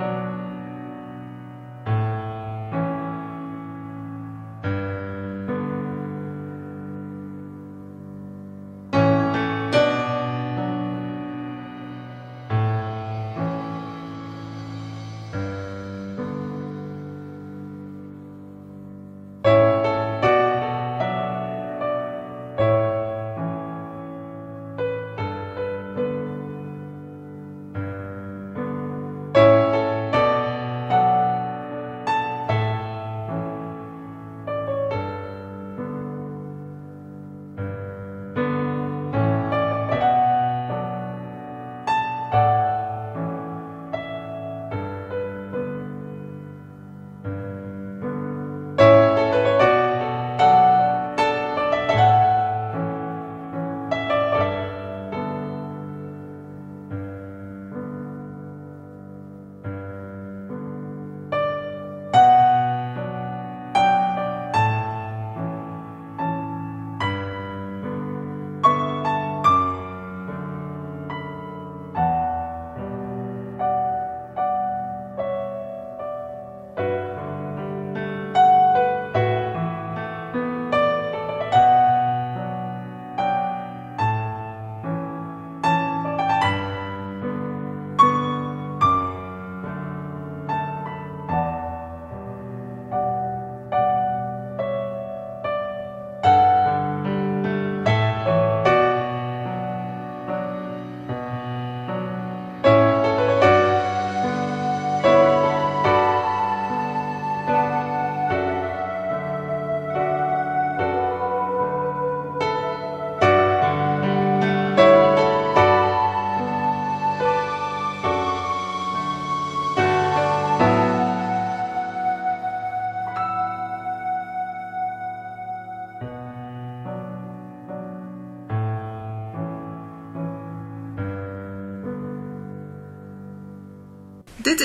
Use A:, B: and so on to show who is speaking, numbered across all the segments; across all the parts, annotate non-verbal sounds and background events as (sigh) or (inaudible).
A: Dit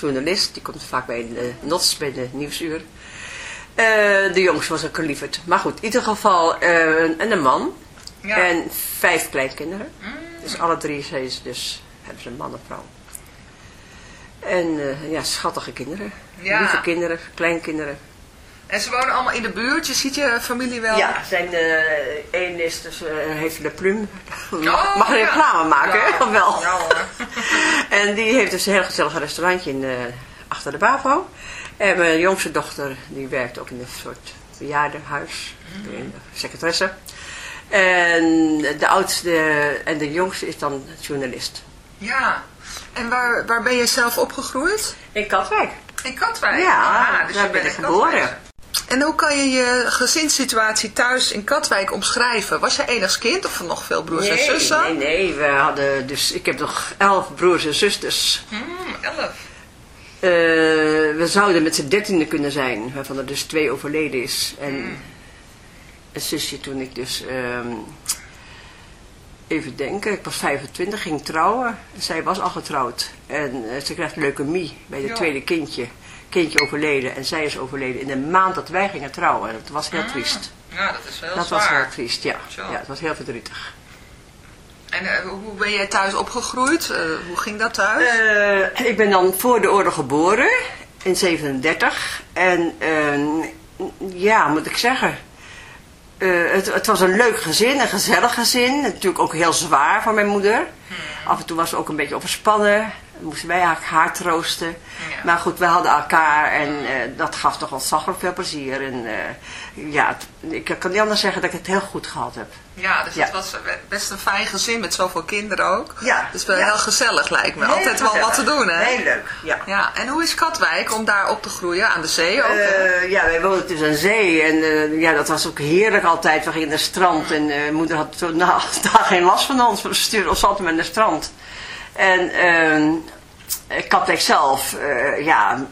B: journalist. Die komt vaak bij de NOTS, bij de Nieuwsuur. Uh, de jongste was een lieverd. Maar goed, in ieder geval uh, en een man. Ja. En vijf kleinkinderen. Mm. Dus alle drie zijn ze dus, hebben ze een man en vrouw. En uh, ja, schattige kinderen. Ja. Lieve kinderen, kleinkinderen.
A: En ze wonen allemaal in de buurt? Je ziet je familie wel?
B: Ja, zijn, één is dus, heeft de plum. Oh, (laughs) mag, een reclame maken, ja. (laughs) wel? Ja hoor. (laughs) en die heeft dus een heel gezellig restaurantje in, achter de BAVO. En mijn jongste dochter, die werkt ook in een soort bejaardenhuis. Mm secretaresse. En de oudste en de jongste is dan journalist.
A: Ja, en waar, waar ben je zelf opgegroeid?
B: In Katwijk.
A: In Katwijk?
B: Ja, ah, dus daar ben ik geboren.
A: En hoe kan je je gezinssituatie thuis in Katwijk omschrijven? Was je enigst kind of nog veel broers
B: en
A: zussen?
B: Nee, nee, we hadden dus, ik heb nog elf broers en zusters.
A: Hmm, elf.
B: Uh, we zouden met z'n dertiende kunnen zijn, waarvan er dus twee overleden is. En hmm. een zusje toen ik dus, um, even denken, ik was 25, ging trouwen. Zij was al getrouwd en uh, ze krijgt leukemie bij het tweede kindje kindje overleden en zij is overleden in de maand dat wij gingen trouwen. Dat was heel ah, triest.
A: Ja, dat is wel
B: Dat was heel triest, ja. Ja, het was heel verdrietig.
A: En uh, hoe ben jij thuis opgegroeid? Uh, hoe ging dat thuis?
B: Uh, ik ben dan voor de oorlog geboren, in 37. En ehm, ja, moet ik zeggen... Het, het, was een leuk gezin, een gezellig gezin. Natuurlijk ook heel zwaar voor mijn moeder. Hmm. Af en toe was ze ook een beetje overspannen moesten wij eigenlijk haar troosten. Maar goed, we hadden elkaar en uh, dat gaf toch ontzaglijk veel plezier. En uh, ja, ik kan niet anders zeggen dat ik het heel goed gehad heb.
A: Ja, dus het was best een fijn gezin met zoveel kinderen ook.
B: Ja.
A: Dus wel heel gezellig lijkt me. Altijd wel wat te doen, hè?
B: Heel leuk, ja.
A: ja. En hoe is Katwijk om daar op te groeien? Aan de zee ook,
B: uh, Ja, wij woonden dus aan zee. En ja, dat was ook heerlijk altijd. We gingen naar het strand. En moeder had nou, (laughs) daar geen last van ons. We stuurden ons altijd met naar het strand. En uh, Katwijk zelf, eh, ja,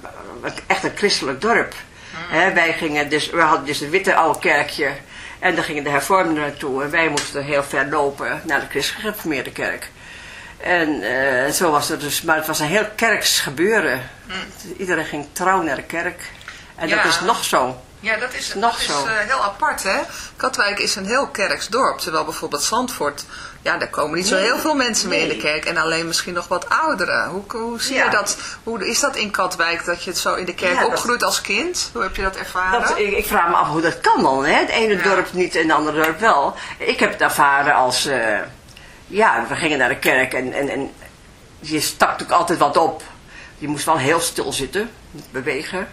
B: echt een christelijk dorp. Hè, wij gingen dus, we hadden dus een witte oude kerkje. En dan gingen de hervormden naartoe. En wij moesten heel ver lopen naar de christelijk gereformeerde kerk. En eh, zo was het dus, maar het was een heel kerks gebeuren. Iedereen ging trouw naar de kerk. En dat is nog zo.
A: Ja, dat is,
B: Nog
A: dat is eh, heel apart, hè? Katwijk is een heel kerks dorp, terwijl bijvoorbeeld Zandvoort, ja, daar komen niet zo heel veel mensen meer in de kerk en alleen misschien nog wat ouderen. Hoe, hoe zie
B: Ja.
A: je dat? Hoe is dat in Katwijk, dat je het zo in de kerk
B: Ja, dat-
A: opgroeit als kind? Hoe heb je dat ervaren?
B: Dat, ik, ik vraag me af hoe dat kan dan. Hè? Het ene
A: Ja.
B: dorp niet en het andere dorp wel. Ik heb het ervaren als... eh, ja, we gingen naar de kerk en, en, en je stak natuurlijk altijd wat op. Je moest wel heel stil zitten, bewegen.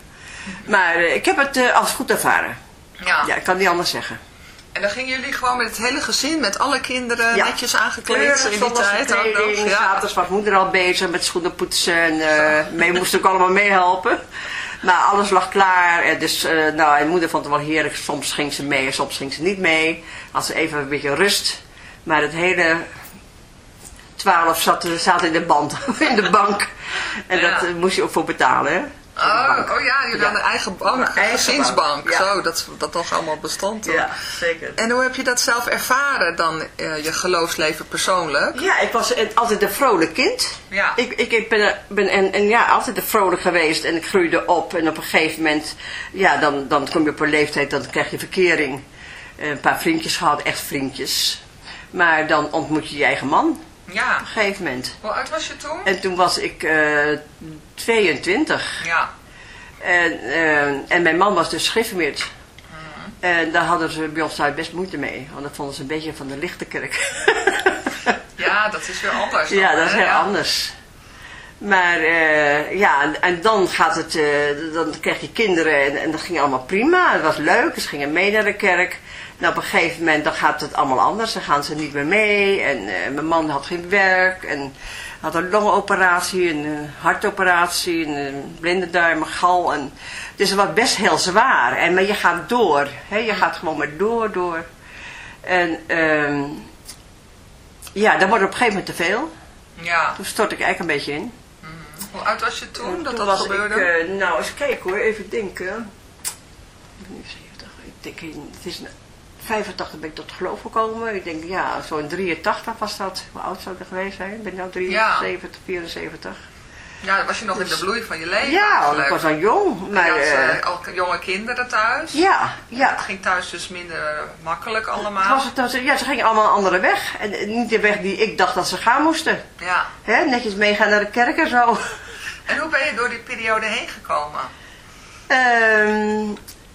B: Maar eh, ik heb het eh, als goed ervaren.
A: ja.
B: Ja, ik kan niet anders zeggen.
A: En dan gingen jullie gewoon met het hele gezin, met alle kinderen,
B: Ja.
A: netjes aangekleed
B: Kleuren,
A: in die tijd
B: kleding,
A: Ja.
B: Zaterdags was moeder al bezig met schoenen poetsen. En eh mee moest ook allemaal meehelpen. Maar alles lag klaar. En dus, eh, nou, en moeder vond het wel heerlijk. Soms ging ze mee en soms ging ze niet mee. Had ze even een beetje rust. Maar het hele twaalf zat, zat in de band, (laughs) in de bank. En
A: Ja.
B: dat eh, moest je ook voor betalen, hè?
A: Oh, oh ja, jullie
B: Ja.
A: hadden een eigen bank,
B: Een eigen
A: gezinsbank.
B: ja.
A: Zo, dat, dat nog allemaal bestond.
B: Ja, zeker.
A: En hoe heb je dat zelf ervaren dan, eh, je geloofsleven persoonlijk?
B: Ja, ik was altijd een vrolijk kind.
A: Ja.
B: Ik, ik, ik ben, ben en, en ja, altijd een vrolijk geweest en ik groeide op. En op een gegeven moment, ja, dan, dan kom je op een leeftijd, dan krijg je verkering. Een paar vriendjes gehad, echt vriendjes. Maar dan ontmoet je je eigen man op
A: Ja.
B: een gegeven moment.
A: Hoe oud was je toen?
B: En toen was ik eh 22.
A: Ja.
B: En, eh, en mijn man was dus gereformeerd. En daar hadden ze bij ons thuis best moeite mee. Want dat vonden ze een beetje van de lichte kerk. (laughs)
A: Ja, dat is weer anders. dan,
B: Ja, dat is heel
A: Ja.
B: anders. Maar eh, ja, en, en dan gaat het, dan krijg je kinderen en, en dat ging allemaal prima. Het was leuk, ze gingen mee naar de kerk. Nou, op een gegeven moment dan gaat het allemaal anders. Dan gaan ze niet meer mee. En eh, mijn man had geen werk en had een longoperatie, een eh, hartoperatie, een, een blinde duim, een gal. En, dus het was best heel zwaar. En, maar je gaat door. Hè? Je gaat gewoon maar door, door. En ehm, ja, dan wordt het op een gegeven moment te veel.
A: Ja.
B: Toen stort ik eigenlijk een beetje in.
A: Hoe oud was je toen dat
B: Toen
A: dat
B: was
A: gebeurde?
B: ik, eh, nou eens kijken hoor, even denken. Ik ben nu 70, ik denk, in- het is een- 85 ben ik tot geloof gekomen. Ik denk, ja, zo'n 83 was dat. Hoe oud zou ik er geweest zijn? Ik ben nu 73, 74.
A: Ja, dan was je nog in de bloei van je leven
B: Ja, ik was al jong. Maar,
A: je had
B: eh,
A: eh, al jonge kinderen thuis.
B: ja, ja.
A: Het ging thuis dus minder makkelijk allemaal.
B: was het, ze- ja, ze gingen allemaal een andere weg. En eh, niet de weg die ik dacht dat ze gaan moesten.
A: Ja.
B: Hè, netjes meegaan naar de kerk en zo.
A: En hoe ben je door die periode heen gekomen?
B: Ehm,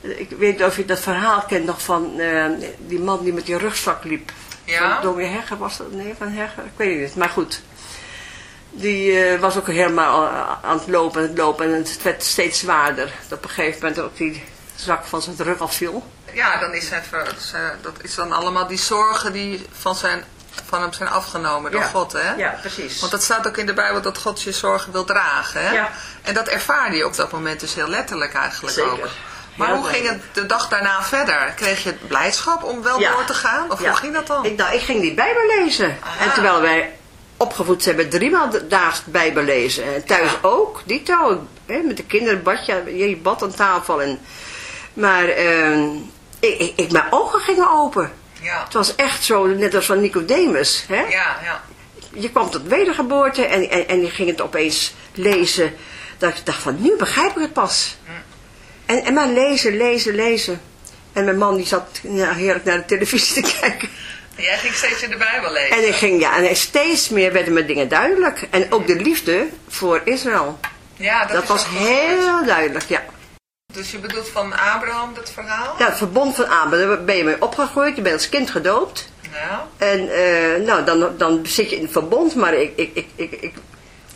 B: Ik weet niet of je dat verhaal kent nog van eh, die man die met die rugzak liep.
A: Ja.
B: Dominee Hegger was dat? Nee, van Hegger? Ik weet het niet. Maar goed. Die eh, was ook helemaal eh, aan het lopen en het lopen. En het werd steeds zwaarder. Dat op een gegeven moment ook die zak van zijn rug afviel.
A: Ja, dan is het, dat is dan allemaal die zorgen die van, zijn, van hem zijn afgenomen door
B: Ja.
A: God, hè?
B: Ja, precies.
A: Want dat staat ook in de Bijbel dat God je zorgen wil dragen, hè?
B: Ja.
A: En dat ervaarde je op dat moment dus heel letterlijk eigenlijk
B: Zeker.
A: ook. Maar hoe ging het de dag daarna verder? Kreeg je blijdschap om wel door te gaan? Of hoe ging dat dan?
B: Ik, nou, ik ging die Bijbel lezen.
A: Aha.
B: En terwijl wij opgevoed zijn met driemaal daags Bijbel lezen. En thuis ook, dito. Hè, met de kinderen bad je, je bad aan tafel. En, maar ehm, ik, ik, ik- mijn ogen gingen open.
A: Ja,
B: Het was echt zo, net als van Nicodemus. Hè?
A: ja, ja.
B: Je kwam tot wedergeboorte en, en, en je ging het opeens lezen. Dat ik dacht van, nu begrijp ik het pas.
A: Hm.
B: En, en maar lezen, lezen, lezen. En mijn man die zat heerlijk naar de televisie te (laughs) kijken.
A: En jij ging steeds in de Bijbel lezen.
B: En ik ging, ja, en steeds meer werden me dingen duidelijk. En ook de liefde voor Israël.
A: ja, dat,
B: Dat,
A: is
B: was heel duidelijk, ja.
A: Dus je bedoelt van Abraham dat verhaal?
B: Ja, het verbond van Abraham, daar ben je mee opgegroeid, je bent als kind gedoopt.
A: Ja.
B: En eh, nou, dan, dan zit je in het verbond, maar ik, ik, ik, ik, ik,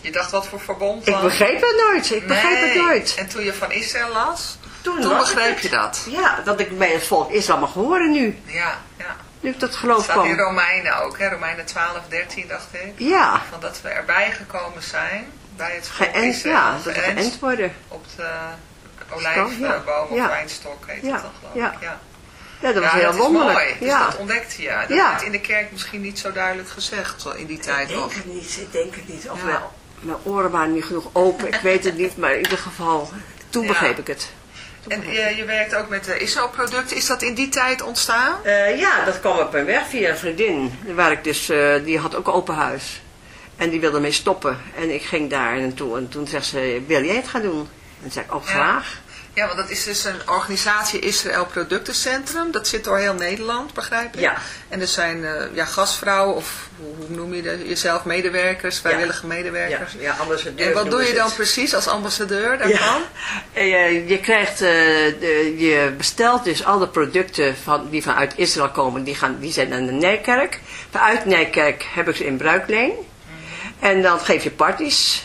A: Je dacht wat voor verbond
B: ik begreep het nooit. Ik begreep het nooit.
A: En toen je van Israël las,
B: Toen,
A: begreep je dat?
B: Ja, dat ik bij het volk Israël mag horen nu.
A: Ja, ja.
B: Nu ik dat geloof
A: staat in
B: kwam.
A: Romeinen ook, hè? Romeinen 12, 13 dacht ik.
B: Ja,
A: Van dat we erbij gekomen zijn bij het volk
B: geënt,
A: Israël.
B: ja, dat we
A: Geënt
B: worden.
A: op de olijfboom of
B: Ja.
A: wijnstok heet
B: Ja,
A: het dan geloof
B: ja.
A: ik. Ja.
B: Ja, dat was
A: ja,
B: heel
A: dat
B: wonderlijk.
A: mooi. Dus
B: ja.
A: dat ontdekte je. Dat
B: Ja.
A: werd in de kerk misschien niet zo duidelijk gezegd zo in die tijd
B: ik
A: nog.
B: denk het niet, ik denk het niet. Of mijn, mijn oren waren niet genoeg open, ik weet het niet. Maar in ieder geval, toen begreep ik het.
A: En
B: ik
A: je, je werkt ook met de Israël-producten. Is dat in die tijd ontstaan?
B: Eh, ja, dat kwam op mijn weg via een vriendin. Waar ik dus, eh, die had ook open huis. En die wilde mee stoppen. En ik ging daar naartoe. En toen zegt ze, wil jij het gaan doen? En toen zei ik, oh graag.
A: Ja, want dat is dus een organisatie Israël Productencentrum. Dat zit door heel Nederland, begrijp ik.
B: Ja.
A: En er zijn eh, ja, gastvrouwen of hoe, noem je dat? Jezelf medewerkers, vrijwillige
B: Ja,
A: medewerkers.
B: ja ambassadeur.
A: En wat doe je dan
B: het.
A: precies als ambassadeur
B: Ja,
A: daarvan? (laughs)
B: Eh, je krijgt, eh, de, je bestelt dus alle producten van, die vanuit Israël komen, die, gaan, die zijn naar de Nijkerk. Vanuit Nijkerk heb ik ze in bruikleen. En dan geef je parties.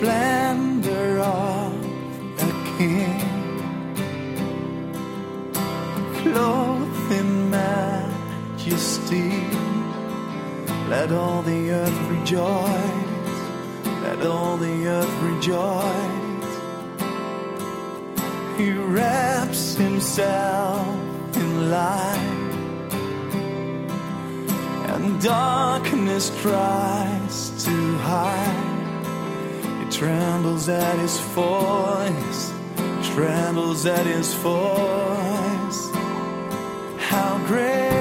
C: Splendor of a king, clothed in majesty. Let all the earth rejoice, let all the earth rejoice. He wraps himself in light, and darkness tries to hide. Trembles at his voice, trembles at his voice. How great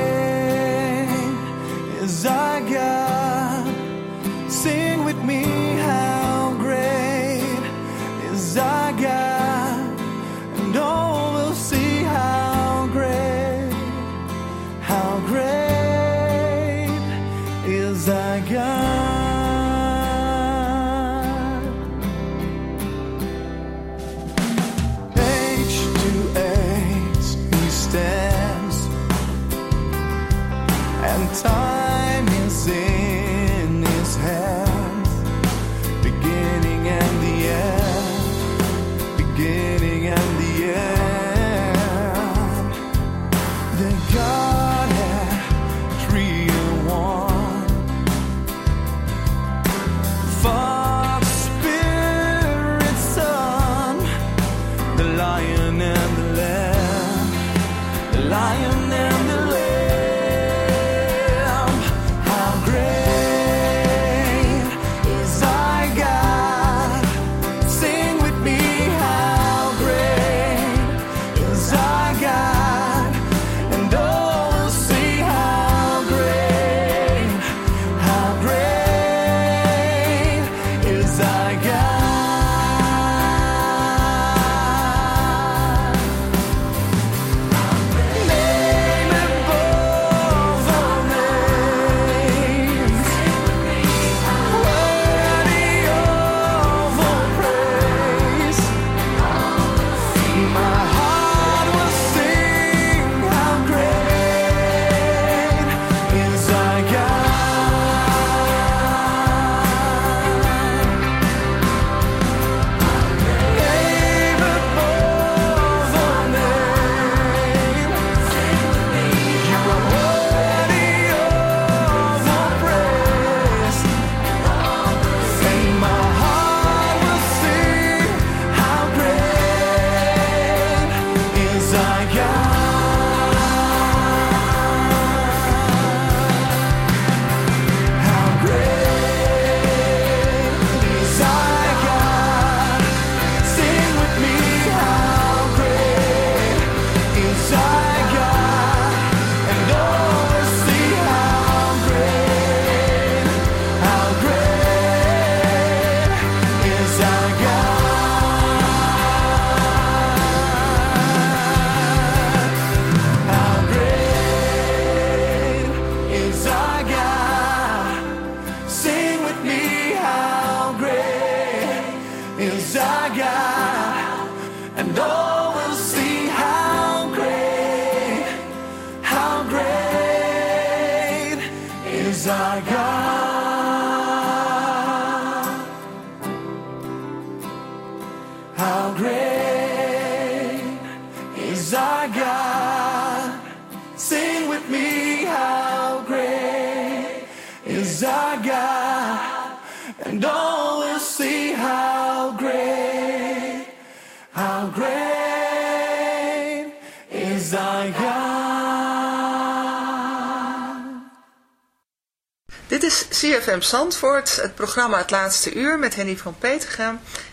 C: great is our God. Sing with me, how great is our God. And all will see how great, how great is our God.
A: Dit is CFM Zandvoort, het programma Het Laatste Uur met Henny van Petergem.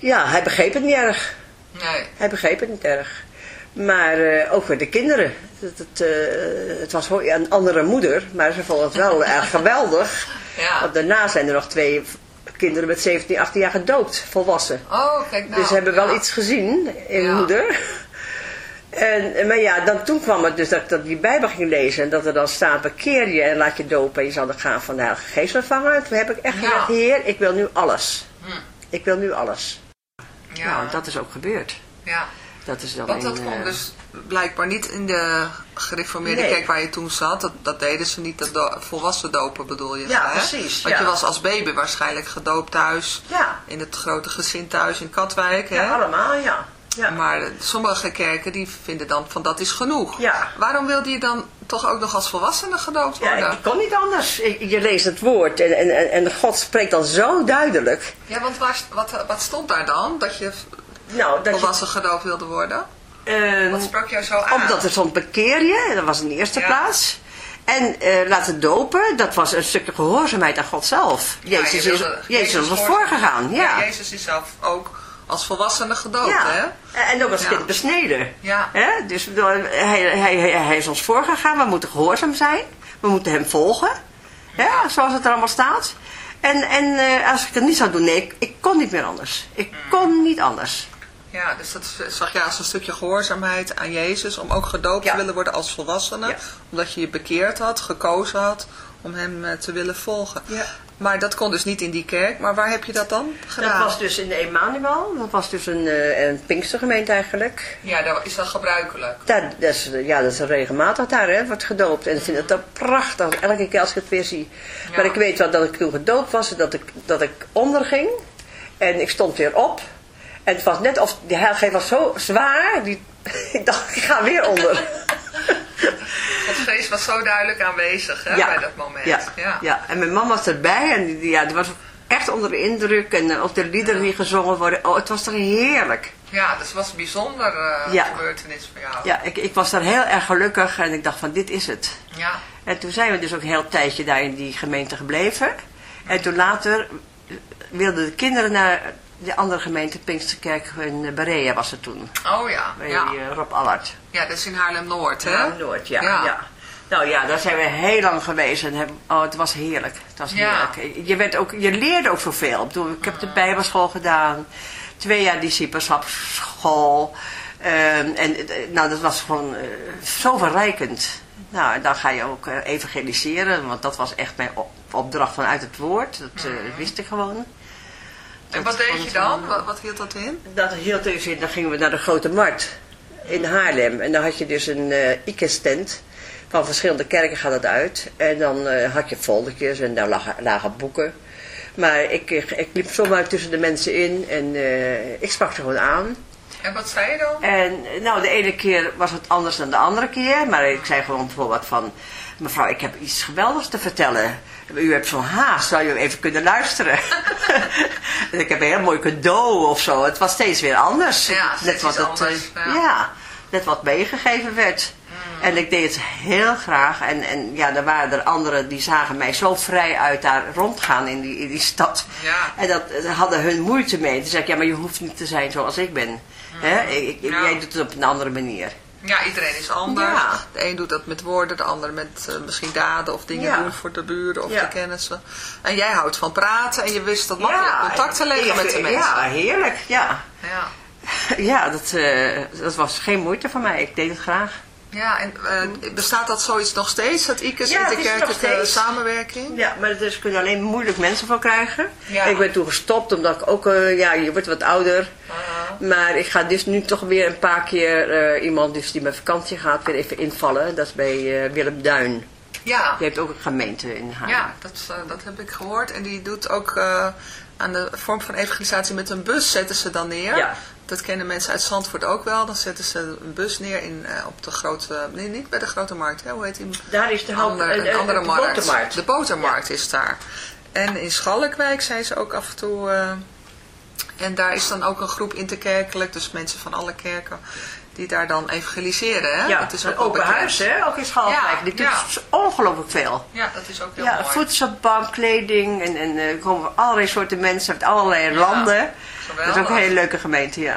B: ja, hij begreep het niet erg.
A: Nee.
B: Hij begreep het niet erg. Maar eh, ook voor de kinderen. Het, het, eh, het was een andere moeder, maar ze vonden het wel (laughs) erg geweldig.
A: Ja.
B: Want daarna zijn er nog twee kinderen met 17, 18 jaar gedoopt, volwassen.
A: Oh, kijk nou.
B: dus ze hebben wel iets gezien in
A: Ja.
B: moeder. En, maar ja, dan, toen kwam het dus dat ik dat die Bijbel ging lezen. En dat er dan staat, bekeer je en laat je dopen. En je zal dan gaan van de Heilige Geest ontvangen. Toen heb ik echt gezegd, Heer, ik wil nu alles.
A: Hm.
B: Ik wil nu alles.
A: Ja.
B: Nou, dat is ook gebeurd.
A: ja.
B: Dat is dan
A: Want dat kon
B: eh,
A: dus blijkbaar niet in de gereformeerde
B: Nee.
A: kerk waar je toen zat. Dat, dat deden ze niet, dat do- volwassen dopen bedoel je?
B: Ja,
A: hè?
B: precies,
A: Want
B: ja.
A: je was als baby waarschijnlijk gedoopt thuis.
B: Ja.
A: In het grote gezin thuis in Katwijk. Hè?
B: Ja, allemaal, ja. Ja.
A: Maar sommige kerken die vinden dan van dat is genoeg.
B: Ja.
A: Waarom wilde je dan toch ook nog als volwassene gedoopt worden?
B: Ja, ik kon niet anders. Je leest het woord en, en, en- God spreekt dan zo duidelijk.
A: Ja, want waar, wat, wat stond daar dan? Dat je
B: Nou, dat je,
A: volwassen gedoopt wilde worden?
B: eh,
A: Wat sprak jou zo aan?
B: omdat er stond bekeer je, dat was in de eerste
A: Ja.
B: plaats. En eh, laten dopen, dat was een stukje gehoorzaamheid aan God zelf.
A: Ja,
B: Jezus,
A: je
B: is,
A: wilde-
B: Jezus was
A: voor-
B: voorgegaan, ja.
A: Jezus is zelf ook als volwassene gedoopt,
B: Ja,
A: hè?
B: en ook als
A: Ja.
B: kind besneden.
A: Ja.
B: Hè? Dus bedoel, hij, hij, hij, is ons voorgegaan, we moeten gehoorzaam zijn. We moeten hem volgen, hè? zoals het er allemaal staat. En, en eh, als ik het niet zou doen, nee, ik, ik kon niet meer anders. Ik kon niet anders.
A: Ja, dus dat zag je als een stukje gehoorzaamheid aan Jezus, om ook gedoopt
B: Ja.
A: te willen worden als volwassene.
B: Ja.
A: Omdat je je bekeerd had, gekozen had om hem eh, te willen volgen.
B: Ja.
A: Maar dat kon dus niet in die kerk. Maar waar heb je dat dan gedaan?
B: Dat was dus in de Emanuel, dat was dus een, eh, een Pinkstergemeente eigenlijk.
A: Ja, daar is dat gebruikelijk.
B: Daar, dat is, ja, dat is regelmatig daar, hè, wordt gedoopt. En ik vind het dan prachtig, elke keer als ik het weer zie.
A: Ja.
B: Maar ik weet wel dat ik toen gedoopt was, en dat ik, dat ik onderging. En ik stond weer op. En het was net of, die heilige Geest was zo zwaar, die, (laughs) ik dacht, ik ga weer onder. (laughs)
A: Het geest was zo duidelijk aanwezig hè, bij dat moment.
B: Ja,
A: ja.
B: ja. en mijn man was erbij en die, ja, die was echt onder de indruk. En eh, ook de liederen die gezongen worden. Oh, het was toch heerlijk.
A: Ja, dus het was een bijzonder
B: Ja.
A: gebeurtenis voor jou.
B: Ja, ik, ik was daar heel erg gelukkig en ik dacht van dit is het.
A: Ja.
B: En toen zijn we dus ook een heel tijdje daar in die gemeente gebleven. En toen later wilden de kinderen naar de andere gemeente, Pinksterkerk in eh, Berea was het toen.
A: Oh ja,
B: Bij
A: ja.
B: eh, Rob Allard.
A: Ja, dat is in Haarlem-Noord, hè?
B: Ja, Noord, ja,
A: Ja.
B: ja. Nou ja, daar zijn we heel lang geweest en hebben, oh, het was heerlijk. Het was
A: Ja.
B: heerlijk. Je, werd ook, je leerde ook zoveel. Ik, bedoel, ik heb de bijbelschool gedaan, twee jaar discipelschapsschool. Ehm, en eh, nou, dat was gewoon zo verrijkend. Nou, en dan ga je ook evangeliseren, want dat was echt mijn op- opdracht vanuit het woord. Dat eh, wist ik gewoon.
A: En
B: Dat
A: wat deed je dan? Wat, wat hield dat in?
B: dat hield dus in, dan gingen we naar de Grote Markt in Haarlem. En dan had je dus een eh IKES-tent. Van verschillende kerken gaat het uit. En dan eh, had je foldertjes en daar lagen, lagen boeken. Maar ik, ik, ik liep zomaar tussen de mensen in en eh, ik sprak ze gewoon aan.
A: En wat zei je dan?
B: En eh, nou, de ene keer was het anders dan de andere keer. Maar ik zei gewoon bijvoorbeeld van... Mevrouw, ik heb iets geweldigs te vertellen. U hebt zo'n haast, zou je even kunnen luisteren? en (laughs) ik heb een heel mooi cadeau of zo. Het was steeds weer anders.
A: Ja, steeds
B: wat
A: anders,
B: eh,
A: ja.
B: ja. net wat meegegeven werd.
A: Hmm.
B: En ik deed het heel graag. En, en ja, er waren er anderen die zagen mij zo vrij uit daar rondgaan in die, in die stad.
A: Ja.
B: En dat daar hadden hun moeite mee. Toen zei ik, ja, maar je hoeft niet te zijn zoals ik ben. Hè? Ik, ik-.
A: Ja.
B: Jij doet het op een andere manier.
A: Ja, iedereen is anders.
B: Ja.
A: De een doet dat met woorden, de ander met eh, misschien daden of dingen
B: Ja.
A: doen voor de buren of
B: Ja.
A: de kennissen. En jij houdt van praten en je wist dat makkelijk contact te leggen met de mensen.
B: Ja, heerlijk. Ja,
A: Ja.
B: ja dat, eh, dat was geen moeite voor mij. Ik deed het graag.
A: Ja, en eh, bestaat dat zoiets nog steeds, dat ICES
B: Ja,
A: interkerkelijke samenwerking?
B: Ja, maar daar kun je alleen moeilijk mensen voor krijgen.
A: Ja.
B: Ik ben toen gestopt omdat ik ook, ja, je wordt wat ouder. Maar ik ga dus nu toch weer een paar keer eh, iemand dus die met vakantie gaat weer even invallen. Dat is bij eh, Willem Duin.
A: Ja,
B: Die heeft ook een gemeente in haar.
A: ja dat, eh, dat heb ik gehoord. En die doet ook aan de vorm van evangelisatie met een bus zetten ze dan neer.
B: Ja.
A: Dat kennen mensen uit Zandvoort ook wel. Dan zetten ze een bus neer in, op de grote, nee niet bij de grote markt, hè? hoe heet die?
B: Daar is de
A: Ander- een andere
B: de
A: markt.
B: botermarkt.
A: De botermarkt is daar. En in Schalkwijk zijn ze ook af en toe... eh, en daar is dan ook een groep interkerkelijk, dus mensen van alle kerken, die daar dan evangeliseren. Hè?
B: Ja,
A: dat is
B: een
A: ook wel
B: open huis, hè? Ook in Schalkwijk.
A: Ja,
B: Die doet
A: ja.
B: ongelooflijk veel.
A: Ja, dat is ook heel
B: Ja,
A: mooi.
B: voedselbank, kleding en, en eh, er komen allerlei soorten mensen uit allerlei landen. Dat is ook een hele leuke gemeente, ja.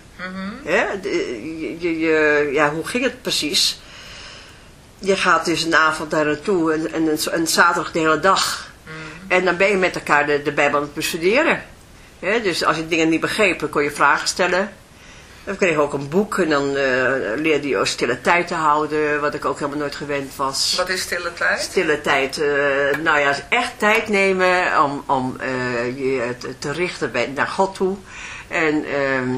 B: Je, je- ja, hoe ging het precies? Je gaat dus een avond daar naartoe en, en, zaterdag de hele dag. En dan ben je met elkaar de, de Bijbel aan het bestuderen. Hè? Dus als je dingen niet begreep, dan kon je vragen stellen. We kregen ook een boek en dan eh, leerde je ook stille tijd te houden, wat ik ook helemaal nooit gewend was.
A: Wat is stille tijd?
B: Stille tijd, eh, nou ja, echt tijd nemen om, om eh, je te, te richten bij, naar God toe. En, ehm,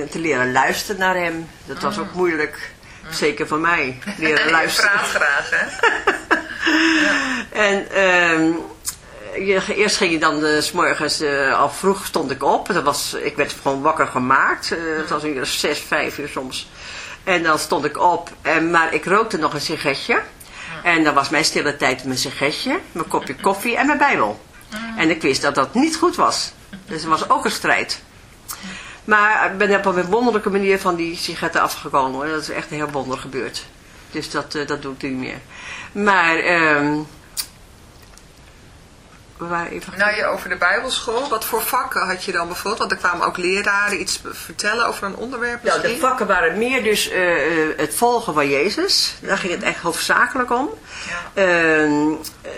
B: en te leren luisteren naar hem. Dat was ook moeilijk. Zeker voor mij, leren (laughs) luisteren.
A: praat graag, hè? (laughs)
B: En ehm, je, eerst ging je dan eh, s morgens, eh, al vroeg stond ik op. Dat was, ik werd gewoon wakker gemaakt. Eh, het was een uur zes, vijf uur soms. En dan stond ik op. En, maar ik rookte nog een sigaretje. En dan was mijn stille tijd mijn sigaretje, mijn kopje koffie en mijn bijbel. En ik wist dat dat niet goed was. Dus er was ook een strijd. Maar ik ben op een wonderlijke manier van die sigaretten afgekomen. Dat is echt heel wonder gebeurd. Dus dat, eh, dat doe ik nu niet meer. Maar, ehm we waren even...
A: Nou, je over de Bijbelschool. Wat voor vakken had je dan bijvoorbeeld? Want er kwamen ook leraren iets vertellen over een onderwerp
B: Nou,
A: misschien.
B: de vakken waren meer dus eh, eh, het volgen van Jezus. Daar ging het echt hoofdzakelijk om.
A: Ja.
B: Ehm, eh,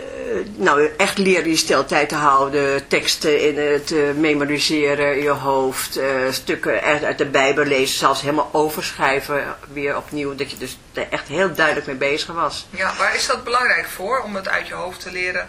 B: nou, echt leren je stiltijd te houden, teksten in het memoriseren in je hoofd, stukken uit, uit de Bijbel lezen, zelfs helemaal overschrijven weer opnieuw, dat je dus er echt heel duidelijk mee bezig was.
A: Ja, waar is dat belangrijk voor? Om het uit je hoofd te leren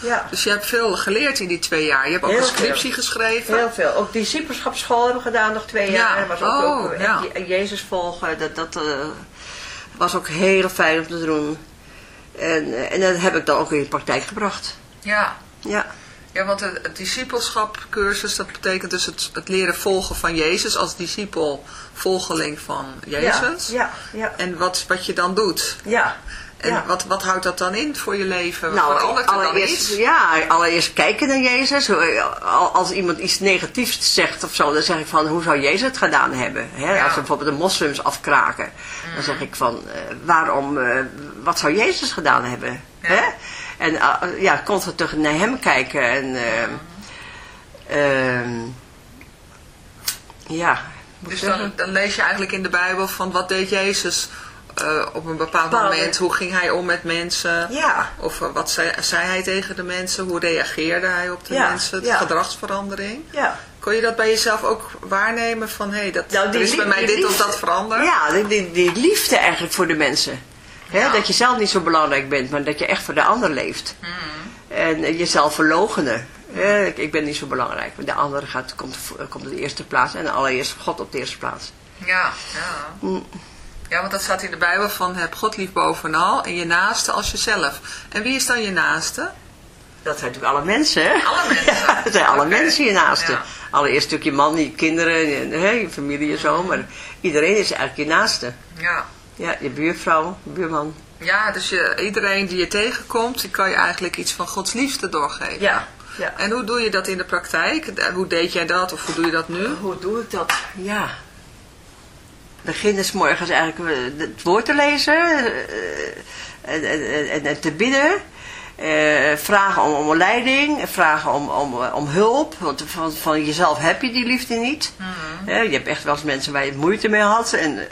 B: Ja.
A: Dus je hebt veel geleerd in die twee jaar. Je hebt ook
B: Heel
A: een scriptie
B: veel.
A: geschreven.
B: Heel veel. Ook discipelschapsschool hebben we gedaan nog twee
A: Ja.
B: jaar. Dat was ook,
A: Oh,
B: ook
A: ja.
B: Je- Jezus volgen. Dat, dat eh, was ook heel fijn om te doen. En, eh, en dat heb ik dan ook in de praktijk gebracht.
A: Ja.
B: Ja.
A: Ja, want het, discipelschapcursus, dat betekent dus het, het leren volgen van Jezus als discipel, volgeling van Jezus.
B: Ja, ja,
A: En wat, wat je dan doet.
B: ja.
A: En
B: ja.
A: wat, wat houdt dat dan in voor je leven?
B: Nou,
A: Verandert er dan iets?
B: ja, allereerst kijken naar Jezus. Al- Als iemand iets negatiefs zegt of zo, dan zeg ik van, hoe zou Jezus het gedaan hebben?
A: Ja.
B: Als we bijvoorbeeld de moslims afkraken, dan zeg ik van, eh, waarom, eh, wat zou Jezus gedaan hebben?
A: Ja.
B: En eh, ja, constant terug naar hem kijken en, ehm, ehm, ja, moet ik
A: Dus dan, dan lees je eigenlijk in de Bijbel van wat deed Jezus eh, op een bepaald
B: Bepaalde-
A: moment. Hoe ging hij om met mensen?
B: Ja.
A: Of eh, wat zei, zei hij tegen de mensen? Hoe reageerde hij op de
B: Ja,
A: mensen? De
B: ja.
A: gedragsverandering.
B: Ja.
A: Kon je dat bij jezelf ook waarnemen van hé, dat
B: Nou,
A: er
B: die
A: is bij mij dit of dat veranderd?
B: Ja, die, die, die liefde eigenlijk voor de mensen. Dat je zelf niet zo belangrijk bent, maar dat je echt voor de ander leeft.
A: Mhm.
B: En eh, jezelf verlogenen. Hè? Ik, ik ben niet zo belangrijk. De andere gaat, komt, komt op de eerste plaats en allereerst God op de eerste plaats.
A: Ja, ja.
B: Mm.
A: Ja, want dat staat in de Bijbel van heb God lief bovenal en je naaste als jezelf. En wie is dan je naaste?
B: Dat zijn natuurlijk alle mensen, hè?
A: Alle (laughs) mensen?
B: Ja, dat zijn alle mensen je naaste.
A: Ja.
B: Allereerst natuurlijk je man, je kinderen, je, hè, je familie en zo. Maar iedereen is eigenlijk je naaste.
A: Ja.
B: Ja, je buurvrouw, je buurman.
A: Ja, dus je, iedereen die je tegenkomt, die kan je eigenlijk iets van Gods liefde doorgeven.
B: Ja, ja.
A: En hoe doe je dat in de praktijk? Hoe deed jij dat of hoe doe je dat nu?
B: Hoe doe ik dat? Ja. Beginnen s morgens eigenlijk eh, het woord te lezen eh, en, en, en, en te bidden. Eh, vragen om, om leiding, vragen om, om, om hulp, want van, van jezelf heb je die liefde niet. Hè, je hebt echt wel eens mensen waar je moeite mee had. En,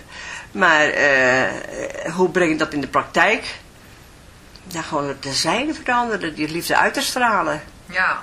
B: maar eh, hoe breng je dat in de praktijk? Ja, gewoon te zijn veranderen, die liefde uit te stralen.
A: Ja.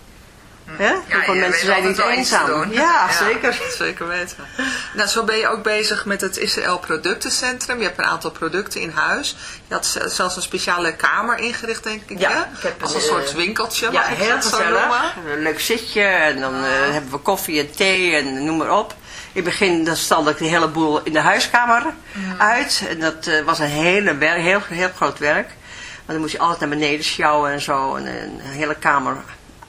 B: Hè?
A: Ja, je
B: mensen zijn niet eenzaam.
A: doen.
B: Ja, zeker. (laughs)
A: Zeker weten. Nou, zo ben je ook bezig met het Israël Productencentrum. Je hebt een aantal producten in huis. Je had zelfs een speciale kamer ingericht, denk ik.
B: Ja,
A: hè?
B: ik heb
A: Als een
B: een,
A: soort
B: eh,
A: winkeltje,
B: Ja, heel gezellig. Een leuk zitje en dan eh, hebben we koffie en thee en noem maar op. In het begin dan stalde ik de hele boel in de huiskamer uit. En dat eh, was een hele heel, heel groot werk. Want dan moest je altijd naar beneden sjouwen en zo. En een hele kamer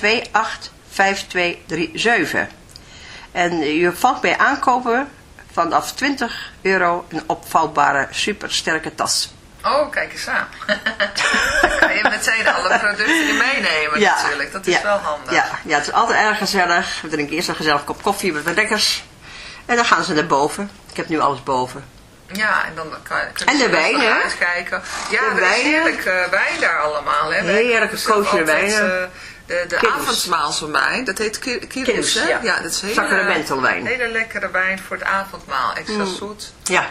B: 5237. En eh, je valt bij aankopen vanaf 20 euro een opvouwbare supersterke tas.
A: Oh, kijk eens aan. Dan (laughs) kan je meteen alle producten meenemen natuurlijk. Dat is
B: ja,
A: wel handig.
B: Ja, ja, het is altijd erg gezellig. We drinken eerst een gezellig kop koffie met wat lekkers. En dan gaan ze naar boven. Ik heb nu alles boven.
A: Ja, en dan kan,
B: En de wijn, hè?
A: uitkijken. Ja,
B: De
A: er is
B: wijn, hè?
A: heerlijke wijn daar allemaal. Hè?
B: Heerlijke koosje wijnen.
A: Eh, de de
B: Kirus.
A: avondmaalswijn, dat heet ki- kirus,
B: Kirus,
A: hè?
B: ja.
A: Ja, dat is hele,
B: Sacramentelwijn.
A: hele lekkere wijn voor het avondmaal. Extra
B: Mm.
A: zoet.
B: Ja,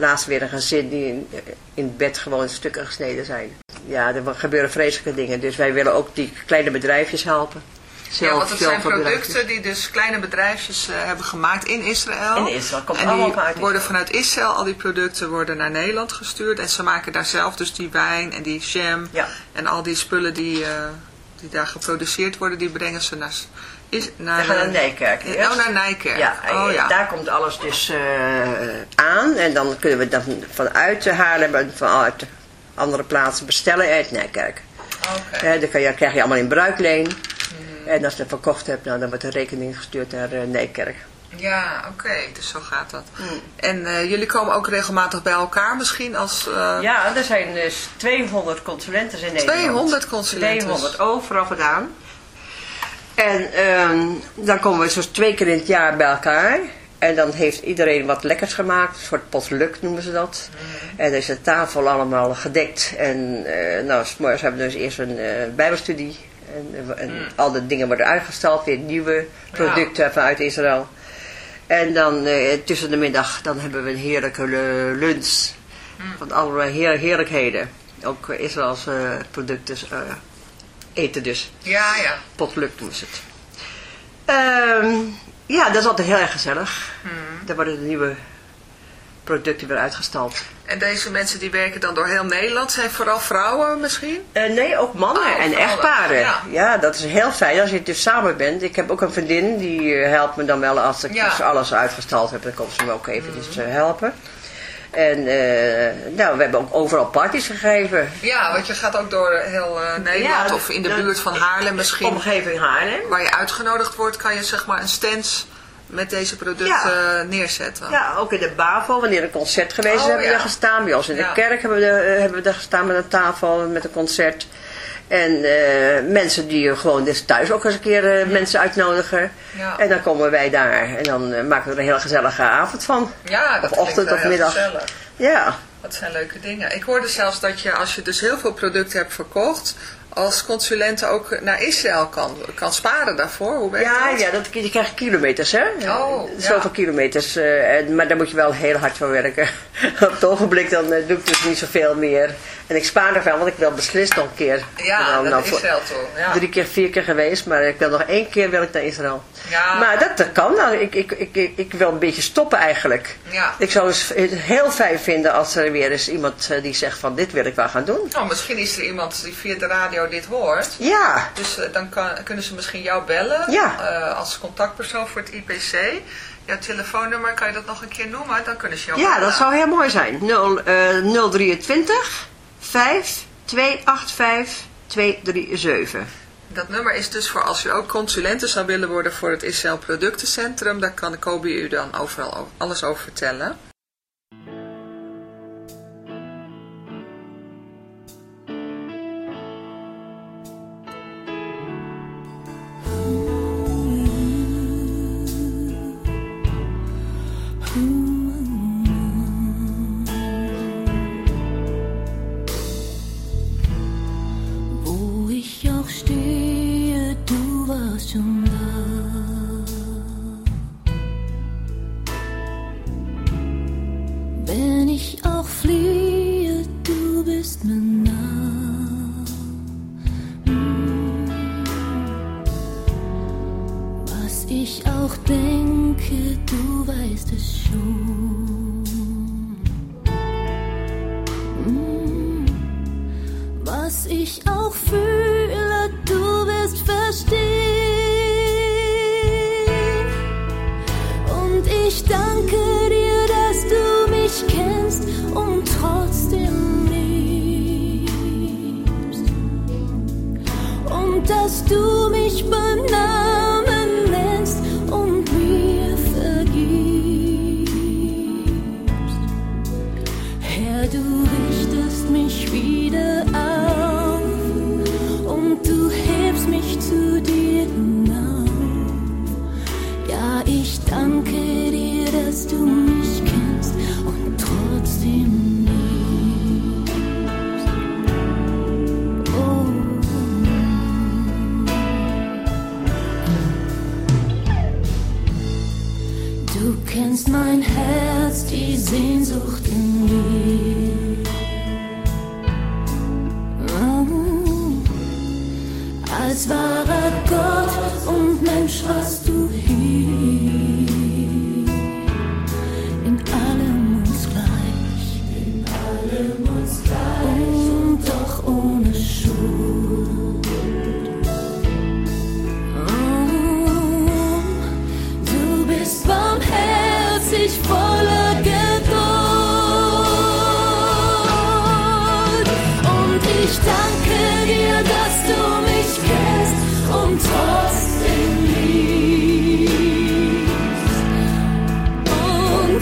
B: laatst weer een gezin die in, in bed gewoon in stukken gesneden zijn. Ja, er gebeuren vreselijke dingen. Dus wij willen ook die kleine bedrijfjes helpen.
A: Ja, want het zijn producten die dus kleine bedrijfjes eh, hebben gemaakt in Israël.
B: In Israël, komt
A: en
B: allemaal
A: die worden vanuit Israël, al die producten worden naar Nederland gestuurd. En ze maken daar zelf dus die wijn en die jam
B: Ja.
A: en al die spullen die, eh, die daar geproduceerd worden, die brengen ze naar... Is, naar
B: We gaan naar
A: eh,
B: Nijkerk
A: Oh, naar Nijkerk.
B: Ja,
A: oh, ja.
B: daar komt alles dus eh, aan. En dan kunnen we dat vanuit Haarlem en vanuit andere plaatsen bestellen uit Nijkerk.
A: Oké.
B: Eh, dan kan je, krijg je allemaal in bruikleen.
A: Mhm.
B: En als je het verkocht hebt, nou, dan wordt de rekening gestuurd naar eh, Nijkerk.
A: Ja, oké, dus zo gaat dat.
B: Hmm.
A: En eh, jullie komen ook regelmatig bij elkaar misschien als... eh,
B: Ja, er zijn dus 200 consulenten in Nederland.
A: 200 consulenten.
B: 200 overal gedaan. En ehm, dan komen we dus twee keer in het jaar bij elkaar. En dan heeft iedereen wat lekkers gemaakt. Een soort potluck noemen ze dat. En dan is de tafel allemaal gedekt. En eh nou, s'morgens hebben we dus eerst een eh, bijbelstudie. En, eh, en al de dingen worden uitgestald. Weer nieuwe producten vanuit Israël. En dan tussen de middag dan hebben we een heerlijke lunch. Van allerlei heer, heerlijkheden. ook Israëlse producten eten dus.
A: Ja, ja.
B: Potluck noemen ze het. Ehm, ja, dat is altijd heel erg gezellig.
A: Hmm.
B: Daar worden de nieuwe producten weer uitgestald.
A: En deze mensen die werken dan door heel Nederland, zijn vooral vrouwen misschien?
B: Eh, nee, ook mannen
A: Oh,
B: en
A: vrouwen.
B: echtparen.
A: Ja.
B: Ja. dat is heel fijn als je dus samen bent. Ik heb ook een vriendin die helpt me dan wel als ik
A: Ja.
B: dus alles uitgestald heb. Dan komt ze me ook eventjes eh, helpen. En eh, nou, we hebben ook overal parties gegeven.
A: Ja, want je gaat ook door heel eh, Nederland
B: Ja,
A: of in de
B: dat-
A: buurt van Haarlem misschien.
B: Omgeving Haarlem.
A: Waar je uitgenodigd wordt, kan je zeg maar een stand met deze producten neerzetten.
B: Ja, ook in de BAVO, wanneer een concert geweest is,
A: Oh,
B: hebben we
A: ja.
B: daar gestaan. Bij ons in de kerk hebben we, hebben we daar gestaan met een tafel, met een concert. En eh, mensen die gewoon dus thuis ook eens een keer eh, mensen uitnodigen.
A: Ja.
B: En dan komen wij daar en dan eh, maken we er een hele gezellige avond van.
A: Ja, dat
B: Of ochtend of middag.
A: gezellig.
B: Ja,
A: Dat zijn leuke dingen. Ik hoorde zelfs dat je, als je dus heel veel producten hebt verkocht, als consulente ook naar Israël kan, kan sparen daarvoor. Hoe werkt
B: ja,
A: dat?
B: ja dat, je krijgt kilometers, hè?
A: Oh,
B: Zoveel
A: ja.
B: kilometers. eh, maar daar moet je wel heel hard voor werken. (laughs) Op het ogenblik dan eh, doe ik dus niet zoveel meer. En ik spaar ervan, want ik wil beslist nog een keer.
A: Ja,
B: Nou,
A: naar Israël toe. Ja.
B: Drie keer, vier keer geweest, maar ik wil nog één keer wil ik naar Israël.
A: Ja.
B: Maar dat, dat kan. Nou, ik, ik, ik, ik, wil een beetje stoppen eigenlijk.
A: Ja.
B: Ik zou het heel fijn vinden als er weer eens iemand eh, die zegt van dit wil ik wel gaan doen.
A: Nou, misschien is er iemand die via de radio dit hoort.
B: Ja,
A: Dus eh, dan kan, kunnen ze misschien jou bellen
B: Ja.
A: eh, als contactpersoon voor het IPC. Jouw telefoonnummer, kan je dat nog een keer noemen? Dan kunnen ze jou
B: ja
A: bellen.
B: dat zou heel mooi zijn. 0, eh 023 5 285 237.
A: Dat nummer is dus voor als u ook consulente zou willen worden voor het Israël Productencentrum. Daar kan Kobe u dan overal alles over vertellen.
D: Ich auch denke, du weißt es schon. Mm. Was ich auch fühle, du wirst verstehen. Und ich danke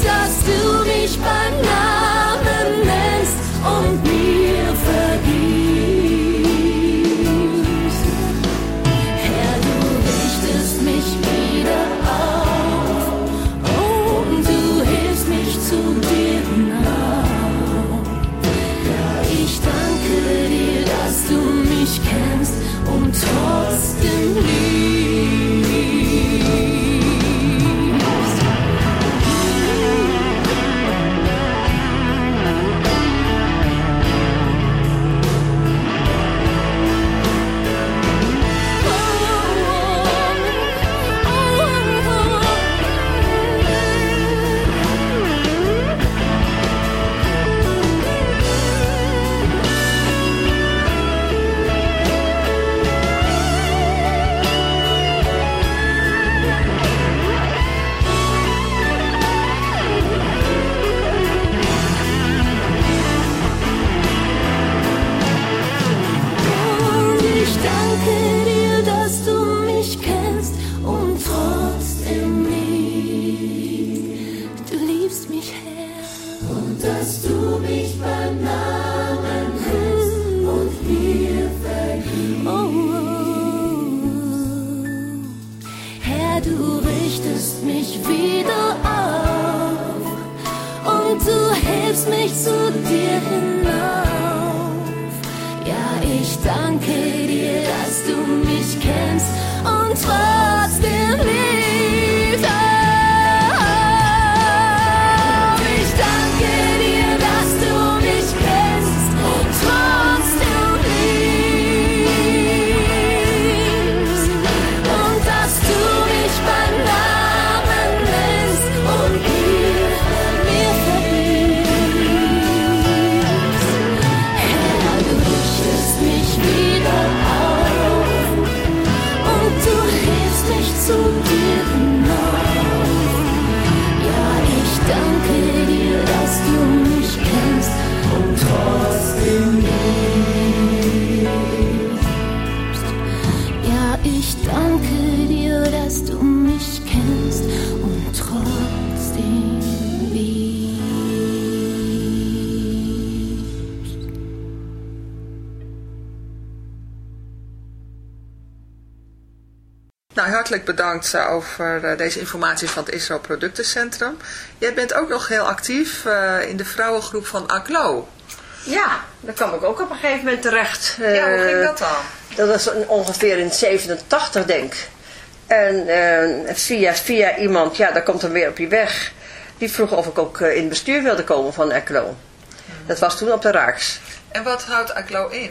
D: Dass du mich beim
A: hartelijk bedankt over eh, deze informatie van het Israël Productencentrum. Jij bent ook nog heel actief eh, in de vrouwengroep van ACLO.
B: Ja, daar kwam ik ook op een gegeven moment terecht.
A: Ja, hoe ging
B: Eh,
A: dat dan?
B: Dat was ongeveer in 87, denk ik. En via, via iemand, ja, daar komt dan weer op je weg. Die vroeg of ik ook in het bestuur wilde komen van ECLO. Dat was toen op de Raaks.
A: En wat houdt ACLO in?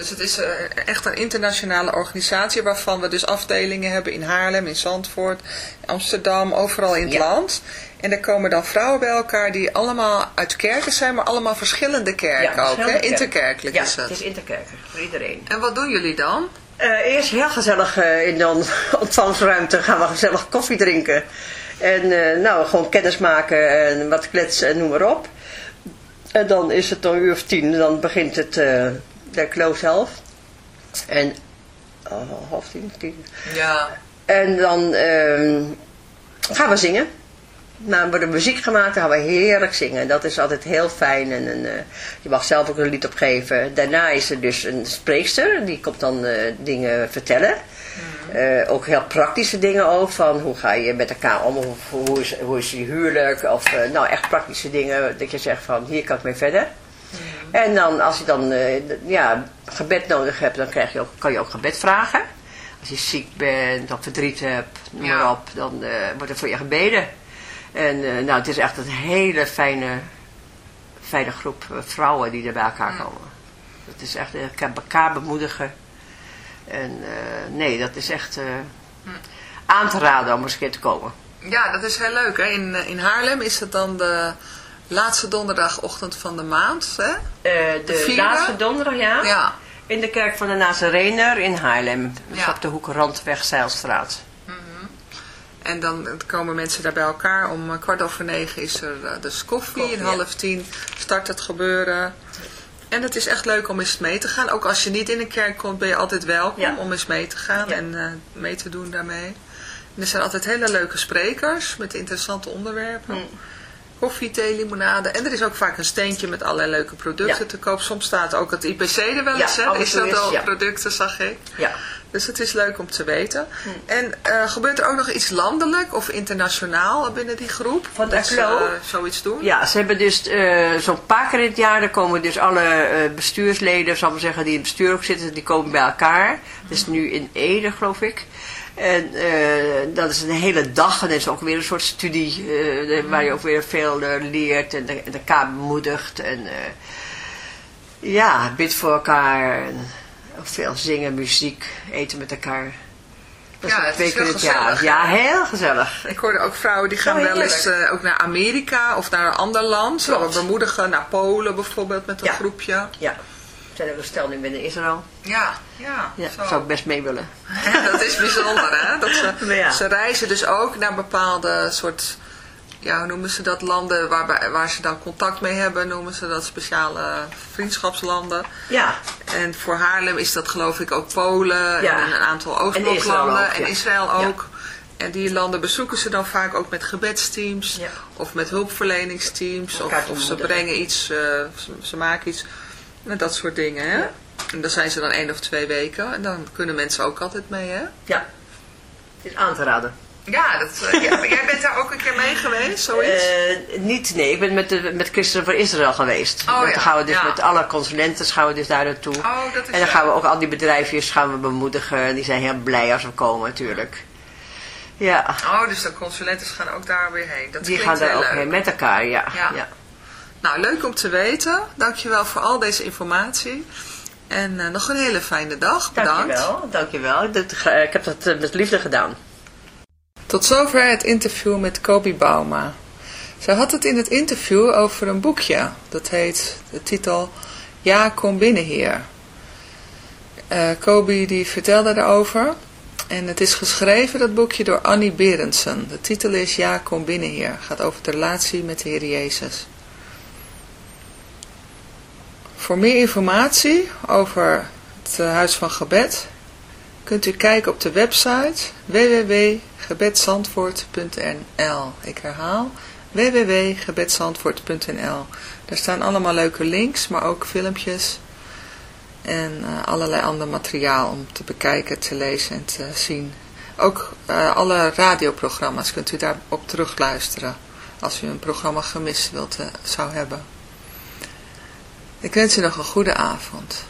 A: Dus het is eh, echt een internationale organisatie waarvan we dus afdelingen hebben in Haarlem, in Zandvoort, Amsterdam, overal in het
B: Ja.
A: land. En er komen dan vrouwen bij elkaar die allemaal uit kerken zijn, maar allemaal verschillende kerken ook. Hè? Interkerkelijk
B: ja,
A: is het.
B: het is interkerkelijk voor iedereen.
A: En wat doen jullie dan?
B: Eh, eerst heel gezellig eh, in de (laughs) ontvangstruimte gaan we gezellig koffie drinken. En eh, nou, gewoon kennis maken en wat kletsen en noem maar op. En dan is het een uur of tien, dan begint het, eh de klo zelf. En, oh, half tien, tien.
A: Ja.
B: En dan ehm, gaan we zingen. Er wordt muziek gemaakt, dan gaan we heerlijk zingen. Dat is altijd heel fijn. En, en, eh, je mag zelf ook een lied opgeven. Daarna is er dus een spreekster, die komt dan eh, dingen vertellen. Eh, ook heel praktische dingen ook, van hoe ga je met elkaar om, hoe, hoe, is, hoe is je huwelijk. Of nou, echt praktische dingen, dat je zegt van hier kan ik mee verder. En dan, als je dan eh, ja, gebed nodig hebt, dan krijg je ook, kan je ook gebed vragen. Als je ziek bent of verdriet hebt, noem
A: Ja.
B: maar op, dan eh, wordt er voor je gebeden. En eh, nou, het is echt een hele fijne, fijne groep vrouwen die er bij elkaar komen. Het is echt eh, elkaar bemoedigen. En nee, dat is echt eh, aan te raden om eens een keer te komen.
A: ja, dat is heel leuk. Hè? In, in Haarlem is het dan de laatste donderdagochtend van de maand. Hè?
B: Eh, de laatste donderdag, ja.
A: Ja.
B: In de kerk van de Nazarener in Haarlem. Dus
A: Ja.
B: op de hoek Randweg Zeilstraat.
A: En dan komen mensen daar bij elkaar. Om eh, kwart over negen is er eh, dus koffie.
B: Koffie,
A: en half tien start het gebeuren. En het is echt leuk om eens mee te gaan. Ook als je niet in een kerk komt, ben je altijd welkom
B: Ja.
A: om eens mee te gaan
B: Ja.
A: en mee te doen daarmee. En er zijn altijd hele leuke sprekers met interessante onderwerpen.
B: Mm.
A: Koffie, thee, limonade. En er is ook vaak een steentje met allerlei leuke producten te koop. Soms staat ook het IPC er wel eens. hè? is dat al producten, zag ik.
B: Ja.
A: Dus het is leuk om te weten.
B: Hm.
A: En eh, gebeurt er ook nog iets landelijk of internationaal binnen die groep?
B: Van
A: dat ze eh, zoiets doen?
B: Ja, ze hebben dus eh, zo'n paar keer in het jaar, dan komen dus alle bestuursleden, zal ik maar zeggen, die in het bestuur ook zitten, die komen bij elkaar. Dat is nu in Ede, geloof ik. En eh, dat is een hele dag en dat is ook weer een soort studie eh, waar je ook weer veel eh, leert en de- elkaar bemoedigt. En ja, bid voor elkaar. En veel zingen, muziek, eten met elkaar. Dat
A: Ja,
B: is
A: het
B: twee
A: is
B: keer het jaar. Ja, heel gezellig.
A: Ik hoorde ook vrouwen die gaan wel eens ook naar Amerika of naar een ander land.
B: Klopt.
A: bemoedigen naar Polen bijvoorbeeld met een
B: Ja.
A: groepje.
B: Ja. Er een stel nu binnen Israël.
A: Ja, ja.
B: Ja,
A: zo.
B: zou ik best mee willen.
A: Ja, dat is bijzonder hè. Dat ze, (laughs)
B: Ja.
A: ze reizen dus ook naar bepaalde soort ja, hoe noemen ze dat, landen waarbij, waar ze dan contact mee hebben, noemen ze dat speciale vriendschapslanden.
B: Ja,
A: En voor Haarlem is dat geloof ik ook Polen
B: Ja.
A: en een aantal
B: En Israël
A: Oostbloklanden
B: ook,
A: en
B: ja.
A: Israël
B: Ja.
A: ook. En die landen bezoeken ze dan vaak ook met gebedsteams of met hulpverleningsteams of, of ze brengen iets, ze, ze maken iets, nou, dat soort dingen. Hè?
B: Ja.
A: En dan zijn ze dan één of twee weken en dan kunnen mensen ook altijd mee. Hè?
B: ja. Is aan te raden.
A: Ja, dat, eh, ja, jij bent daar ook een keer mee geweest, zoiets?
B: Eh, niet, nee, ik ben met, de, met Christen voor Israël geweest.
A: Oh,
B: dan
A: ja,
B: gaan we dus
A: ja.
B: met alle consulenten gaan we dus daar naartoe.
A: oh, dat is
B: En dan gaan we ook al die bedrijfjes gaan we bemoedigen. Die zijn heel blij als we komen natuurlijk. Ja,
A: Oh, dus de consulenten gaan ook daar weer heen. Dat
B: die gaan daar ook
A: leuk.
B: heen met elkaar, ja.
A: Ja. Nou, leuk om te weten. Dankjewel voor al deze informatie. En eh, nog een hele fijne dag. Bedankt.
B: Dankjewel, dankjewel. Dat, ga- ik heb dat eh, met liefde gedaan.
A: Tot zover het interview met Kobi Bauma. Zij had het in het interview over een boekje. Dat heet de titel Ja, kom binnen hier. Eh Kobi die vertelde erover. En het is geschreven, dat boekje, door Annie Berendsen. De titel is Ja, kom binnen hier. gaat over de relatie met de Heer Jezus. Voor meer informatie over het eh, Huis van Gebed kunt u kijken op de website www.gebedsandvoort.nl Ik herhaal www.gebedsandvoort.nl Daar staan allemaal leuke links, maar ook filmpjes en eh, allerlei ander materiaal om te bekijken, te lezen en te zien. Ook eh, alle radioprogramma's kunt u daarop terugluisteren als u een programma gemist wilt, zou hebben. Ik wens u nog een goede avond.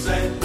A: Say.